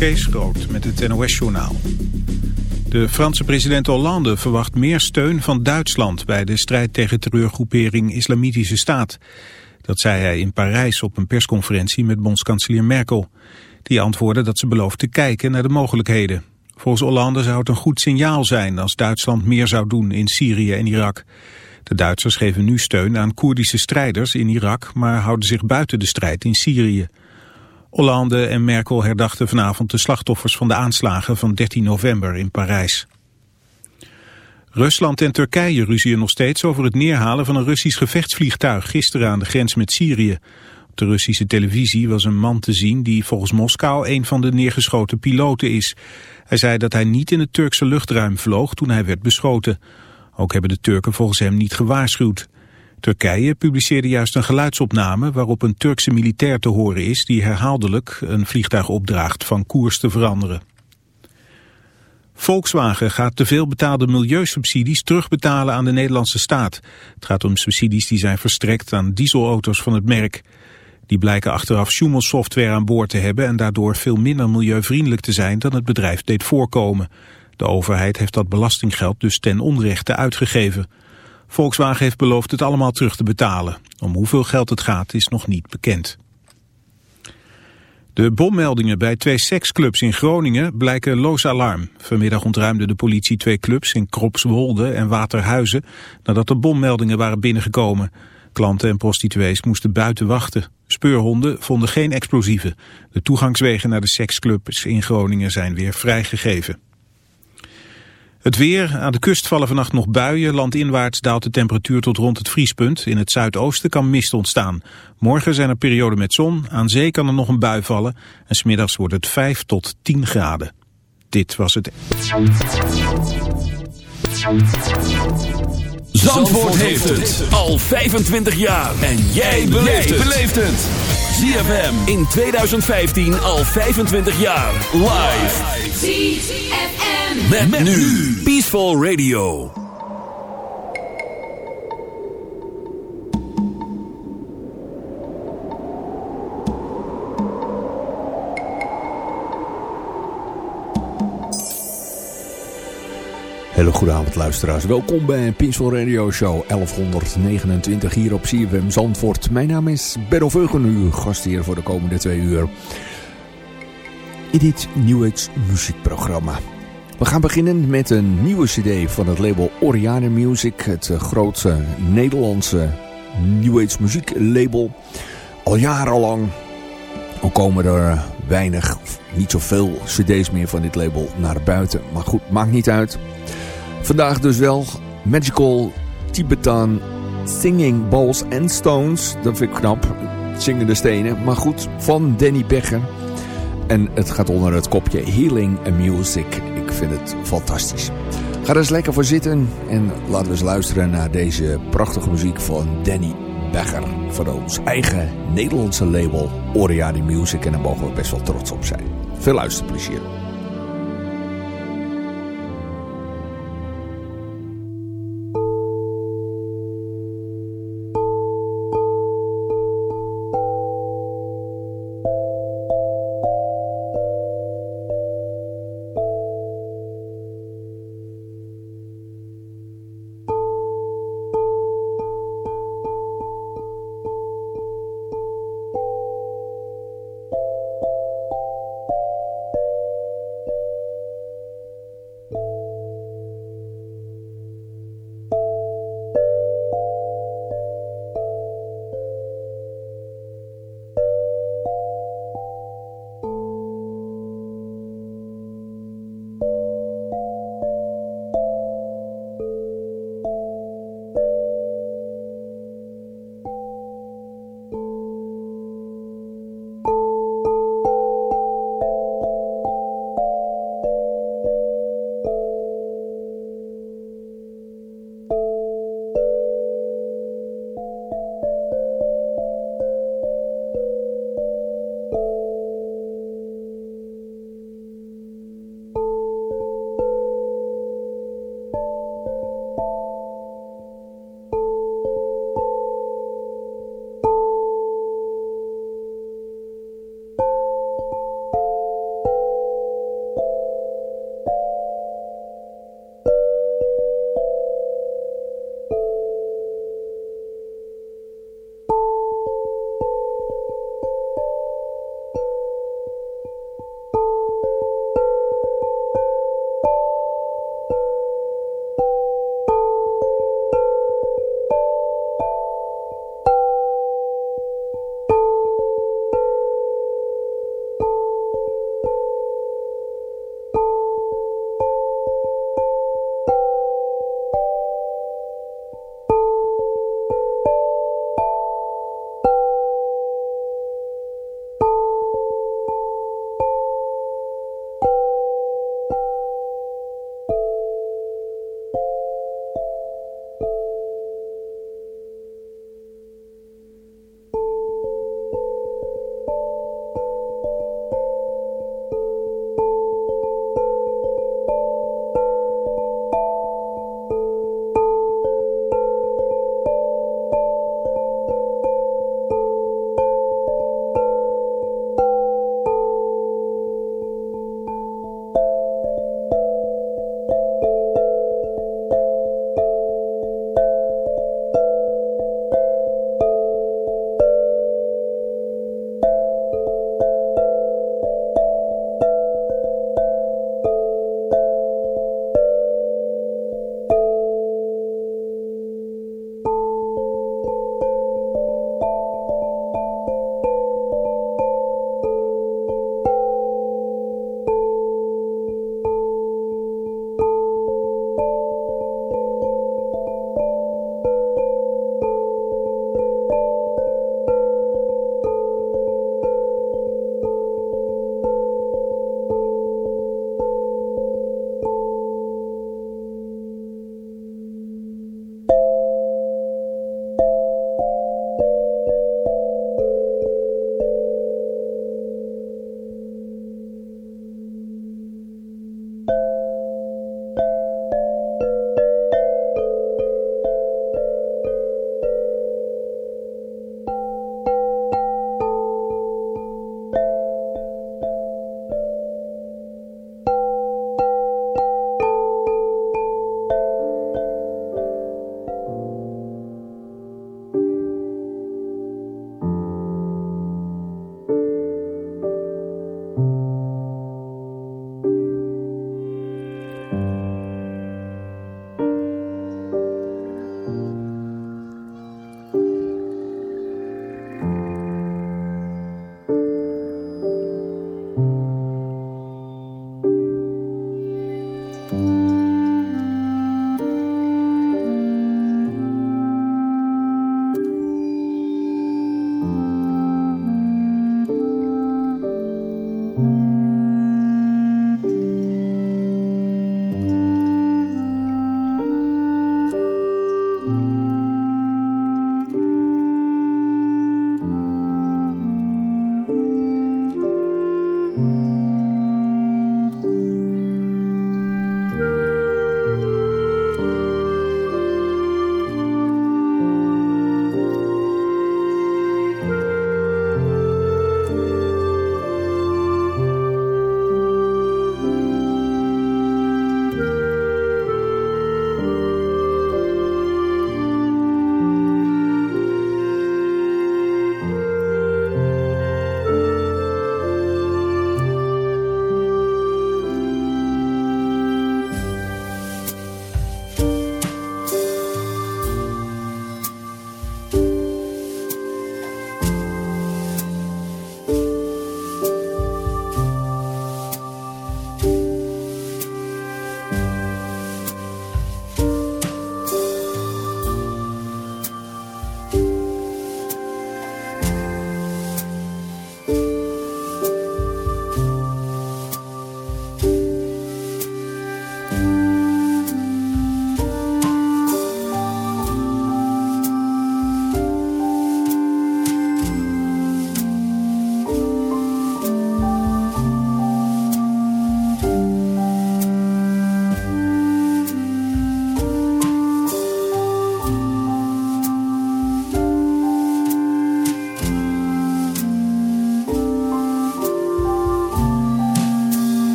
Kees Groot met het NOS-journaal. De Franse president Hollande verwacht meer steun van Duitsland... bij de strijd tegen terreurgroepering Islamitische Staat. Dat zei hij in Parijs op een persconferentie met bondskanselier Merkel. Die antwoordde dat ze belooft te kijken naar de mogelijkheden. Volgens Hollande zou het een goed signaal zijn... als Duitsland meer zou doen in Syrië en Irak... De Duitsers geven nu steun aan Koerdische strijders in Irak, maar houden zich buiten de strijd in Syrië. Hollande en Merkel herdachten vanavond de slachtoffers van de aanslagen van 13 november in Parijs. Rusland en Turkije ruzien nog steeds over het neerhalen van een Russisch gevechtsvliegtuig gisteren aan de grens met Syrië. Op de Russische televisie was een man te zien die volgens Moskou een van de neergeschoten piloten is. Hij zei dat hij niet in het Turkse luchtruim vloog toen hij werd beschoten. Ook hebben de Turken volgens hem niet gewaarschuwd. Turkije publiceerde juist een geluidsopname waarop een Turkse militair te horen is die herhaaldelijk een vliegtuig opdraagt van koers te veranderen. Volkswagen gaat te veel betaalde milieusubsidies terugbetalen aan de Nederlandse staat. Het gaat om subsidies die zijn verstrekt aan dieselauto's van het merk. Die blijken achteraf Schumel-software aan boord te hebben en daardoor veel minder milieuvriendelijk te zijn dan het bedrijf deed voorkomen. De overheid heeft dat belastinggeld dus ten onrechte uitgegeven. Volkswagen heeft beloofd het allemaal terug te betalen. Om hoeveel geld het gaat is nog niet bekend. De bommeldingen bij twee seksclubs in Groningen blijken loos alarm. Vanmiddag ontruimde de politie twee clubs in Kropswolde en Waterhuizen... nadat er bommeldingen waren binnengekomen. Klanten en prostituees moesten buiten wachten. Speurhonden vonden geen explosieven. De toegangswegen naar de seksclubs in Groningen zijn weer vrijgegeven. Het weer. Aan de kust vallen vannacht nog buien. Landinwaarts daalt de temperatuur tot rond het vriespunt. In het zuidoosten kan mist ontstaan. Morgen zijn er perioden met zon. Aan zee kan er nog een bui vallen. En smiddags wordt het 5 tot 10 graden. Dit was het. Zandvoort heeft het al 25 jaar. En jij beleeft het. ZFM in 2015 al 25 jaar. Live. ZFM. Met, nu. Peaceful Radio. Hele goede avond luisteraars. Welkom bij Peaceful Radio Show 1129 hier op CFM Zandvoort. Mijn naam is Benno Veugen, uw gast hier voor de komende twee uur. In dit New Age muziekprogramma. We gaan beginnen met een nieuwe cd van het label Oriane Music. Het eh, grootste Nederlandse New Age muzieklabel. Al jarenlang komen er weinig, niet zoveel cd's meer van dit label naar buiten. Maar goed, maakt niet uit. Vandaag dus wel Magical Tibetan Singing Balls and Stones. Dat vind ik knap. Zingende stenen. Maar goed, van Danny Becker. En het gaat onder het kopje Healing Music. Ik vind het fantastisch. Ga er eens lekker voor zitten. En laten we eens luisteren naar deze prachtige muziek van Danny Becker. Van ons eigen Nederlandse label Oriadi Music. En daar mogen we best wel trots op zijn. Veel luisterplezier.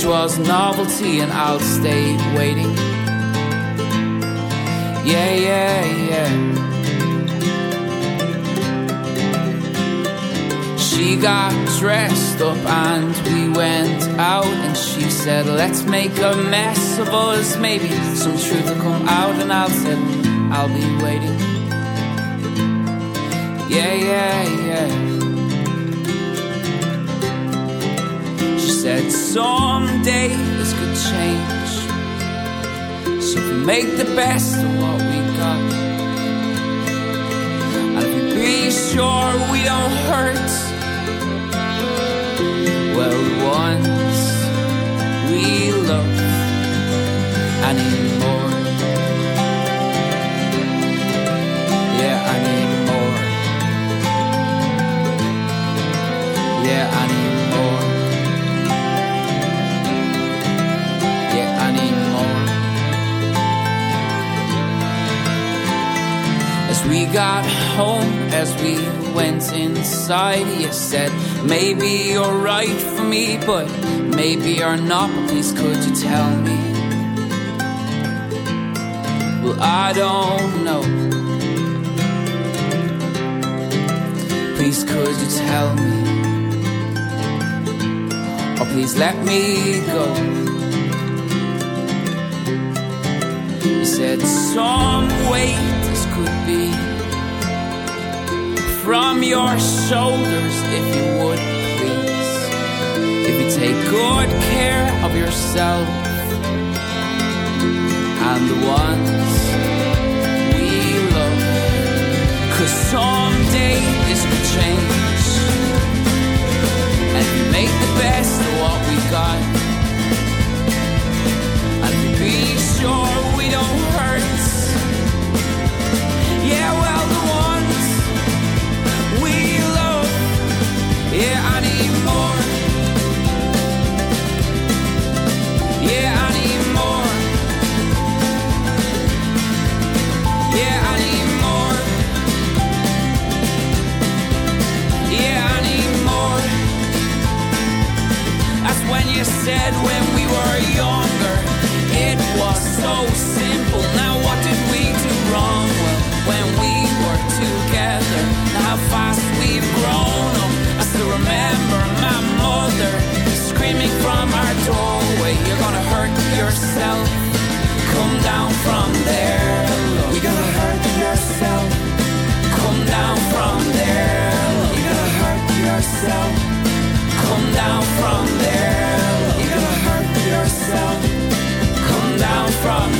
Which was novelty, and I'll stay waiting. Yeah, yeah, yeah. She got dressed up and we went out, and she said, Let's make a mess of us. Maybe some truth will come out, and I'll say, I'll be waiting. Yeah, yeah, yeah. She said someday this could change. So if we make the best of what we got, and if we be sure we don't hurt, well, ones we love anymore. Yeah, I need got home, as we went inside, you said, Maybe you're right for me, but maybe you're not. Please, could you tell me? Well, I don't know. Please, could you tell me? Or please let me go. You said, Some way could be from your shoulders, if you would please. If you take good care of yourself and the ones we love, cause someday this could change. And we make the best of what we got. You said when we were younger, it was so simple. Now what did we do wrong? Well, when we were together how fast we've grown up. I still remember my mother screaming from our doorway. You're gonna hurt yourself. Come down from there. You're gonna hurt yourself. Come down from there. You're gonna hurt yourself. Come down from there. From